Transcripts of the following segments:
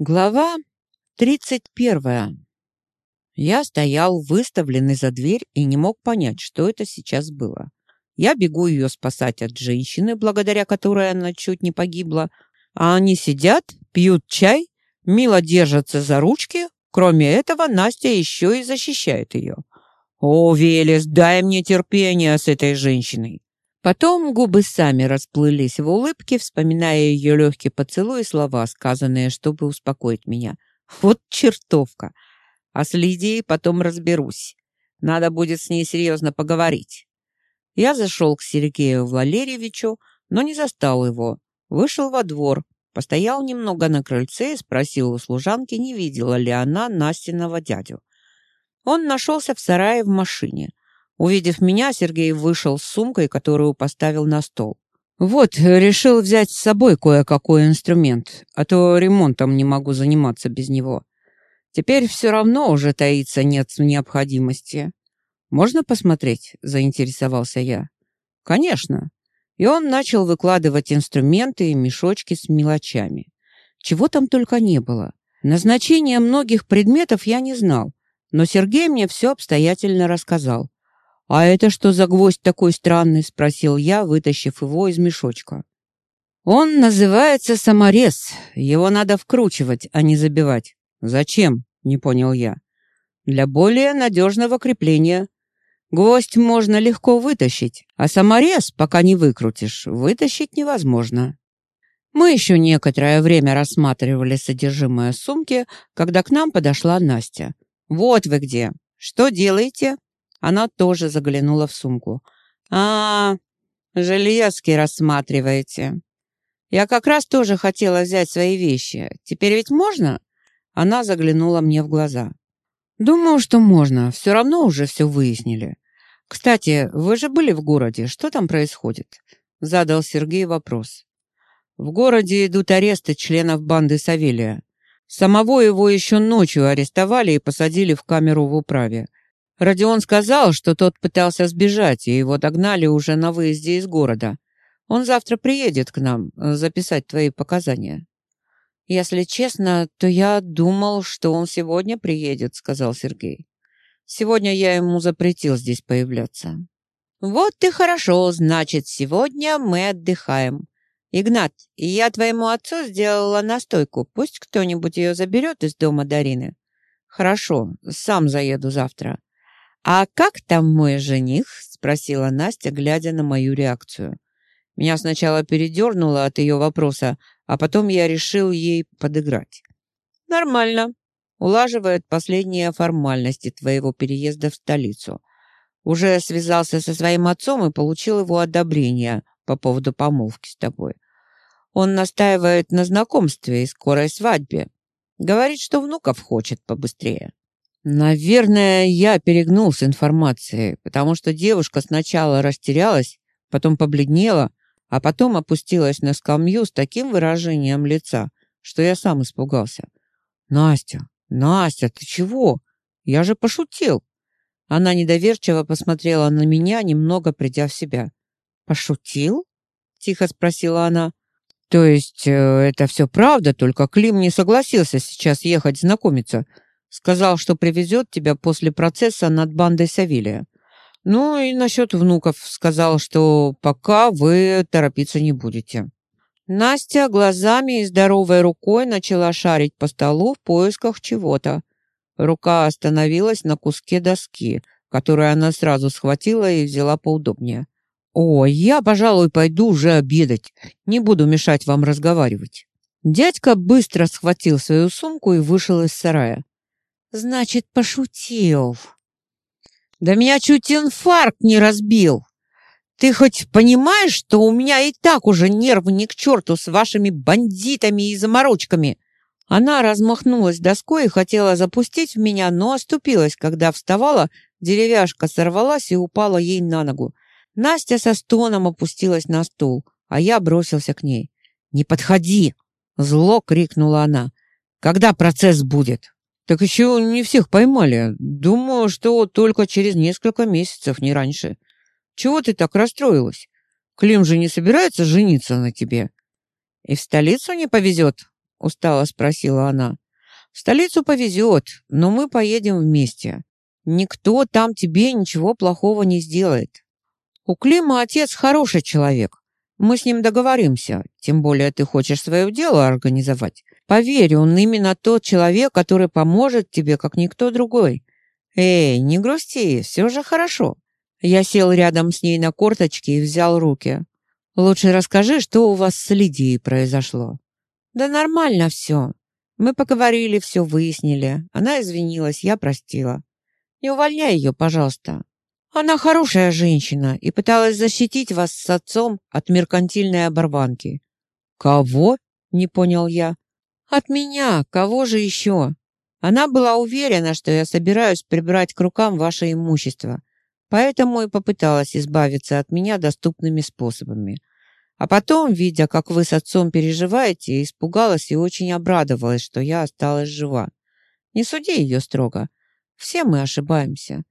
Глава тридцать первая. Я стоял, выставленный за дверь, и не мог понять, что это сейчас было. Я бегу ее спасать от женщины, благодаря которой она чуть не погибла, а они сидят, пьют чай, мило держатся за ручки. Кроме этого, Настя еще и защищает ее. «О, Велес, дай мне терпение с этой женщиной!» Потом губы сами расплылись в улыбке, вспоминая ее легкий поцелуй и слова, сказанные, чтобы успокоить меня. Вот чертовка! А с Лидией потом разберусь. Надо будет с ней серьезно поговорить. Я зашел к Сергею Валерьевичу, но не застал его. Вышел во двор, постоял немного на крыльце и спросил у служанки, не видела ли она Настиного дядю. Он нашелся в сарае в машине — Увидев меня, Сергей вышел с сумкой, которую поставил на стол. «Вот, решил взять с собой кое-какой инструмент, а то ремонтом не могу заниматься без него. Теперь все равно уже таится нет необходимости. Можно посмотреть?» – заинтересовался я. «Конечно». И он начал выкладывать инструменты и мешочки с мелочами. Чего там только не было. Назначение многих предметов я не знал, но Сергей мне все обстоятельно рассказал. «А это что за гвоздь такой странный?» — спросил я, вытащив его из мешочка. «Он называется саморез. Его надо вкручивать, а не забивать». «Зачем?» — не понял я. «Для более надежного крепления. Гвоздь можно легко вытащить, а саморез, пока не выкрутишь, вытащить невозможно». Мы еще некоторое время рассматривали содержимое сумки, когда к нам подошла Настя. «Вот вы где! Что делаете?» Она тоже заглянула в сумку. «А, железки рассматриваете. Я как раз тоже хотела взять свои вещи. Теперь ведь можно?» Она заглянула мне в глаза. «Думаю, что можно. Все равно уже все выяснили. Кстати, вы же были в городе. Что там происходит?» Задал Сергей вопрос. «В городе идут аресты членов банды Савелия. Самого его еще ночью арестовали и посадили в камеру в управе. Родион сказал, что тот пытался сбежать, и его догнали уже на выезде из города. Он завтра приедет к нам э, записать твои показания. Если честно, то я думал, что он сегодня приедет, сказал Сергей. Сегодня я ему запретил здесь появляться. Вот и хорошо, значит, сегодня мы отдыхаем. Игнат, я твоему отцу сделала настойку. Пусть кто-нибудь ее заберет из дома Дарины. Хорошо, сам заеду завтра. «А как там мой жених?» — спросила Настя, глядя на мою реакцию. Меня сначала передернуло от ее вопроса, а потом я решил ей подыграть. «Нормально. Улаживает последние формальности твоего переезда в столицу. Уже связался со своим отцом и получил его одобрение по поводу помолвки с тобой. Он настаивает на знакомстве и скорой свадьбе. Говорит, что внуков хочет побыстрее». Наверное, я перегнул с информацией, потому что девушка сначала растерялась, потом побледнела, а потом опустилась на скамью с таким выражением лица, что я сам испугался. «Настя, Настя, ты чего? Я же пошутил!» Она недоверчиво посмотрела на меня, немного придя в себя. «Пошутил?» — тихо спросила она. «То есть э, это все правда, только Клим не согласился сейчас ехать знакомиться?» Сказал, что привезет тебя после процесса над бандой Савелия. Ну и насчет внуков сказал, что пока вы торопиться не будете. Настя глазами и здоровой рукой начала шарить по столу в поисках чего-то. Рука остановилась на куске доски, которую она сразу схватила и взяла поудобнее. «О, я, пожалуй, пойду уже обедать. Не буду мешать вам разговаривать». Дядька быстро схватил свою сумку и вышел из сарая. Значит, пошутил. Да меня чуть инфаркт не разбил. Ты хоть понимаешь, что у меня и так уже нервы не к черту с вашими бандитами и заморочками? Она размахнулась доской и хотела запустить в меня, но оступилась, когда вставала, деревяшка сорвалась и упала ей на ногу. Настя со стоном опустилась на стул, а я бросился к ней. «Не подходи!» — зло крикнула она. «Когда процесс будет?» Так еще не всех поймали. Думаю, что только через несколько месяцев, не раньше. Чего ты так расстроилась? Клим же не собирается жениться на тебе. И в столицу не повезет. — устало спросила она. «В столицу повезет, но мы поедем вместе. Никто там тебе ничего плохого не сделает. У Клима отец хороший человек. Мы с ним договоримся, тем более ты хочешь свое дело организовать. Поверь, он именно тот человек, который поможет тебе, как никто другой. Эй, не грусти, все же хорошо». Я сел рядом с ней на корточки и взял руки. «Лучше расскажи, что у вас с Лидией произошло». «Да нормально все. Мы поговорили, все выяснили. Она извинилась, я простила. Не увольняй ее, пожалуйста. Она хорошая женщина и пыталась защитить вас с отцом от меркантильной оборванки». «Кого?» — не понял я. «От меня. Кого же еще?» Она была уверена, что я собираюсь прибрать к рукам ваше имущество. Поэтому и попыталась избавиться от меня доступными способами. А потом, видя, как вы с отцом переживаете, испугалась и очень обрадовалась, что я осталась жива. Не суди ее строго. Все мы ошибаемся.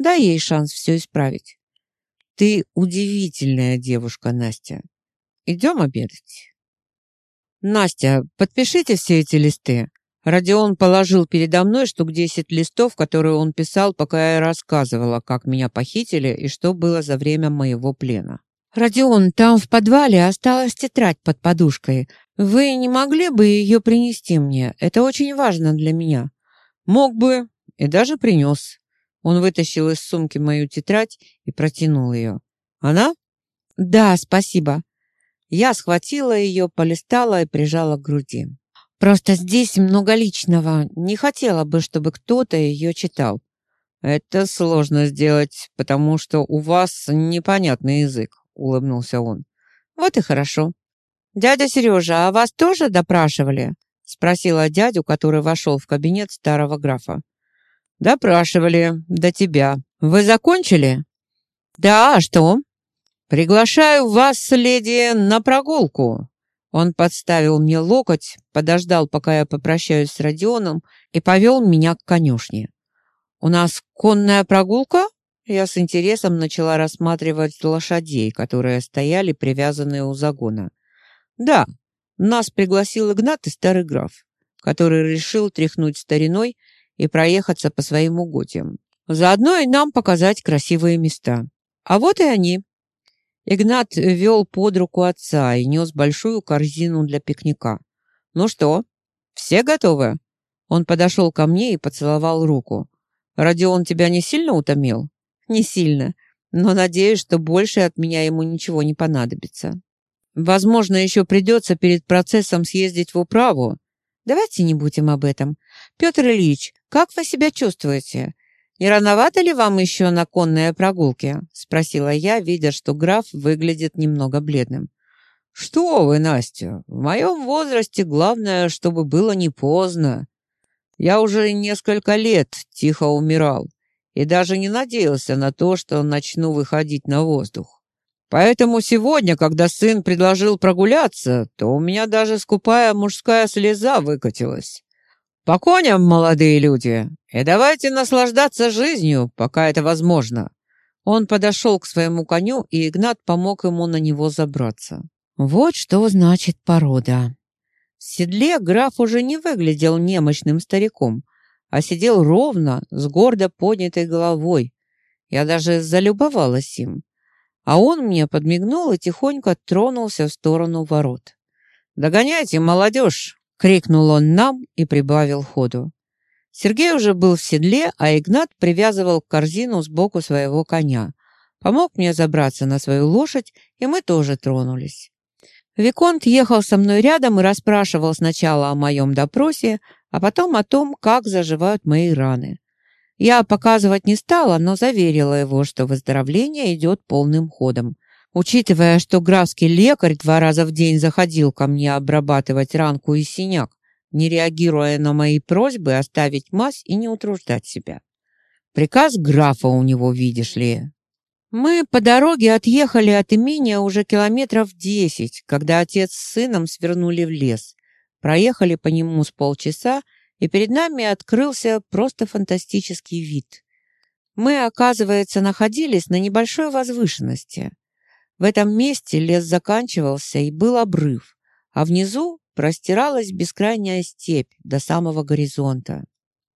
Дай ей шанс все исправить. Ты удивительная девушка, Настя. Идем обедать. Настя, подпишите все эти листы. Родион положил передо мной штук десять листов, которые он писал, пока я рассказывала, как меня похитили и что было за время моего плена. «Родион, там в подвале осталась тетрадь под подушкой. Вы не могли бы ее принести мне? Это очень важно для меня». «Мог бы и даже принес». Он вытащил из сумки мою тетрадь и протянул ее. «Она?» «Да, спасибо». Я схватила ее, полистала и прижала к груди. Просто здесь много личного. Не хотела бы, чтобы кто-то ее читал. Это сложно сделать, потому что у вас непонятный язык, улыбнулся он. Вот и хорошо. Дядя Сережа, а вас тоже допрашивали? Спросила дядю, который вошел в кабинет старого графа. Допрашивали, до тебя. Вы закончили? Да, а что? Приглашаю вас, леди, на прогулку. Он подставил мне локоть, подождал, пока я попрощаюсь с Родионом, и повел меня к конюшне. «У нас конная прогулка?» Я с интересом начала рассматривать лошадей, которые стояли привязанные у загона. «Да, нас пригласил Игнат и старый граф, который решил тряхнуть стариной и проехаться по своим угодьям. Заодно и нам показать красивые места. А вот и они». Игнат вел под руку отца и нес большую корзину для пикника. «Ну что, все готовы?» Он подошел ко мне и поцеловал руку. «Родион тебя не сильно утомил?» «Не сильно, но надеюсь, что больше от меня ему ничего не понадобится. Возможно, еще придется перед процессом съездить в управу. Давайте не будем об этом. Петр Ильич, как вы себя чувствуете? «Не рановато ли вам еще на конные прогулки?» — спросила я, видя, что граф выглядит немного бледным. «Что вы, Настя, в моем возрасте главное, чтобы было не поздно. Я уже несколько лет тихо умирал и даже не надеялся на то, что начну выходить на воздух. Поэтому сегодня, когда сын предложил прогуляться, то у меня даже скупая мужская слеза выкатилась. По коням, молодые люди, и давайте наслаждаться жизнью, пока это возможно. Он подошел к своему коню, и Игнат помог ему на него забраться. Вот что значит порода. В седле граф уже не выглядел немощным стариком, а сидел ровно, с гордо поднятой головой. Я даже залюбовалась им. А он мне подмигнул и тихонько тронулся в сторону ворот. «Догоняйте, молодежь! крикнул он нам и прибавил ходу. Сергей уже был в седле, а Игнат привязывал корзину сбоку своего коня. Помог мне забраться на свою лошадь, и мы тоже тронулись. Виконт ехал со мной рядом и расспрашивал сначала о моем допросе, а потом о том, как заживают мои раны. Я показывать не стала, но заверила его, что выздоровление идет полным ходом. Учитывая, что графский лекарь два раза в день заходил ко мне обрабатывать ранку и синяк, не реагируя на мои просьбы оставить мазь и не утруждать себя. Приказ графа у него, видишь ли. Мы по дороге отъехали от имения уже километров десять, когда отец с сыном свернули в лес. Проехали по нему с полчаса, и перед нами открылся просто фантастический вид. Мы, оказывается, находились на небольшой возвышенности. В этом месте лес заканчивался и был обрыв, а внизу простиралась бескрайняя степь до самого горизонта.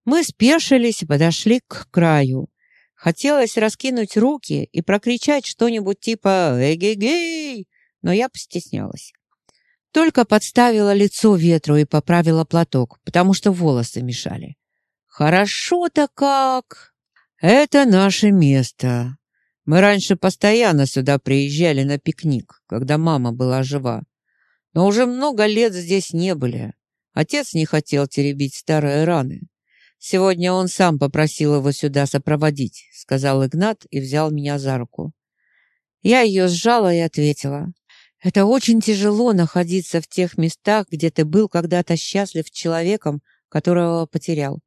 Мы спешились и подошли к краю. Хотелось раскинуть руки и прокричать что-нибудь типа «Эгегей!», но я постеснялась. Только подставила лицо ветру и поправила платок, потому что волосы мешали. «Хорошо-то как!» «Это наше место. Мы раньше постоянно сюда приезжали на пикник, когда мама была жива. Но уже много лет здесь не были. Отец не хотел теребить старые раны. Сегодня он сам попросил его сюда сопроводить, сказал Игнат и взял меня за руку. Я ее сжала и ответила. Это очень тяжело находиться в тех местах, где ты был когда-то счастлив человеком, которого потерял.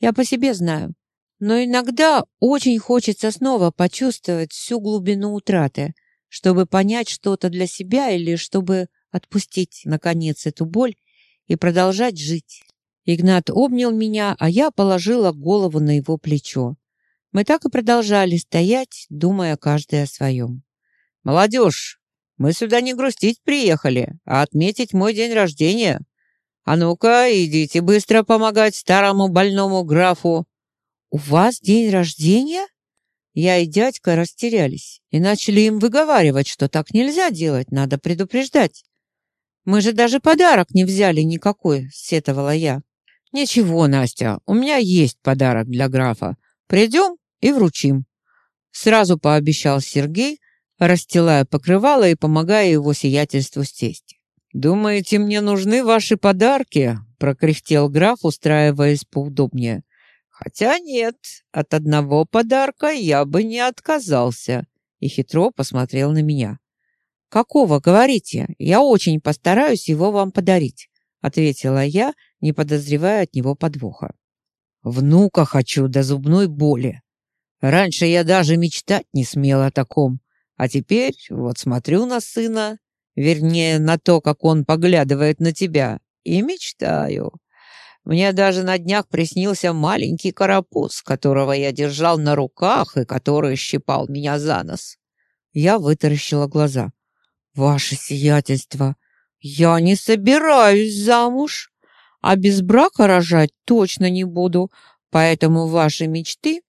Я по себе знаю. Но иногда очень хочется снова почувствовать всю глубину утраты, чтобы понять что-то для себя или чтобы отпустить, наконец, эту боль и продолжать жить. Игнат обнял меня, а я положила голову на его плечо. Мы так и продолжали стоять, думая каждый о своем. «Молодежь, мы сюда не грустить приехали, а отметить мой день рождения. А ну-ка, идите быстро помогать старому больному графу». «У вас день рождения?» Я и дядька растерялись и начали им выговаривать, что так нельзя делать, надо предупреждать. Мы же даже подарок не взяли никакой, сетовала я. Ничего, Настя, у меня есть подарок для графа. Придем и вручим. Сразу пообещал Сергей, расстилая покрывало и помогая его сиятельству сесть. «Думаете, мне нужны ваши подарки?» — прокряхтел граф, устраиваясь поудобнее. «Хотя нет, от одного подарка я бы не отказался», и хитро посмотрел на меня. «Какого, говорите? Я очень постараюсь его вам подарить», ответила я, не подозревая от него подвоха. «Внука хочу до зубной боли. Раньше я даже мечтать не смела о таком, а теперь вот смотрю на сына, вернее, на то, как он поглядывает на тебя, и мечтаю. Мне даже на днях приснился маленький карапуз, которого я держал на руках и который щипал меня за нос. Я вытаращила глаза. «Ваше сиятельство, я не собираюсь замуж, а без брака рожать точно не буду, поэтому ваши мечты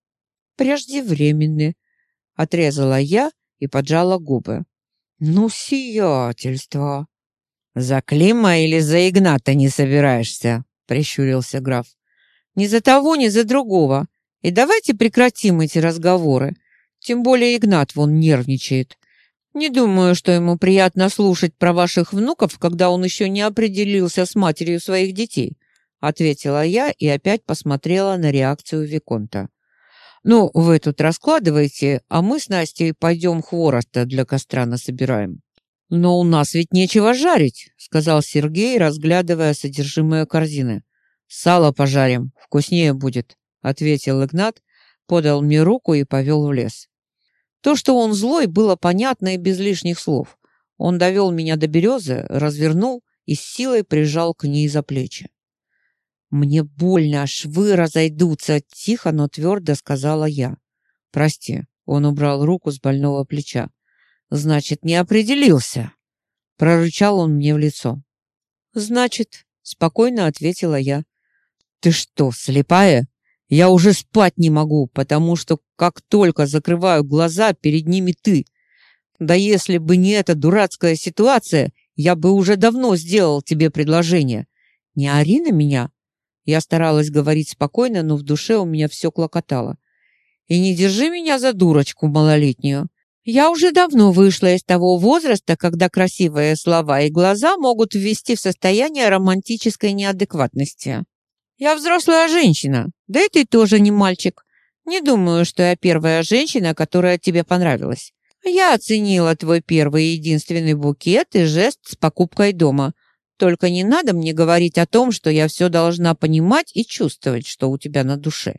преждевременны», — отрезала я и поджала губы. «Ну, сиятельство!» «За Клима или за Игната не собираешься?» — прищурился граф. «Ни за того, ни за другого. И давайте прекратим эти разговоры. Тем более Игнат вон нервничает. Не думаю, что ему приятно слушать про ваших внуков, когда он еще не определился с матерью своих детей, ответила я и опять посмотрела на реакцию Виконта. Ну, вы тут раскладываете, а мы с Настей пойдем хвороста для костра насобираем. Но у нас ведь нечего жарить, сказал Сергей, разглядывая содержимое корзины. Сало пожарим, вкуснее будет, ответил Игнат, подал мне руку и повел в лес. То, что он злой, было понятно и без лишних слов. Он довел меня до березы, развернул и с силой прижал к ней за плечи. «Мне больно, швы разойдутся», — тихо, но твердо сказала я. «Прости», — он убрал руку с больного плеча. «Значит, не определился», — прорычал он мне в лицо. «Значит», — спокойно ответила я. «Ты что, слепая?» Я уже спать не могу, потому что как только закрываю глаза, перед ними ты. Да если бы не эта дурацкая ситуация, я бы уже давно сделал тебе предложение. Не ори на меня. Я старалась говорить спокойно, но в душе у меня все клокотало. И не держи меня за дурочку малолетнюю. Я уже давно вышла из того возраста, когда красивые слова и глаза могут ввести в состояние романтической неадекватности. Я взрослая женщина, да и ты тоже не мальчик. Не думаю, что я первая женщина, которая тебе понравилась. Я оценила твой первый и единственный букет и жест с покупкой дома. Только не надо мне говорить о том, что я все должна понимать и чувствовать, что у тебя на душе.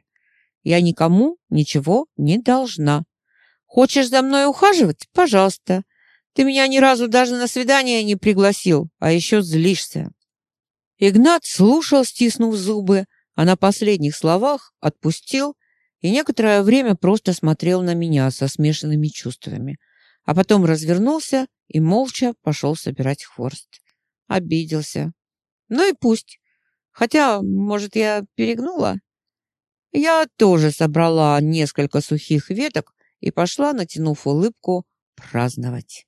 Я никому ничего не должна. Хочешь за мной ухаживать? Пожалуйста. Ты меня ни разу даже на свидание не пригласил, а еще злишься. Игнат слушал, стиснув зубы, а на последних словах отпустил и некоторое время просто смотрел на меня со смешанными чувствами, а потом развернулся и молча пошел собирать хворост. Обиделся. Ну и пусть. Хотя, может, я перегнула? Я тоже собрала несколько сухих веток и пошла, натянув улыбку, праздновать.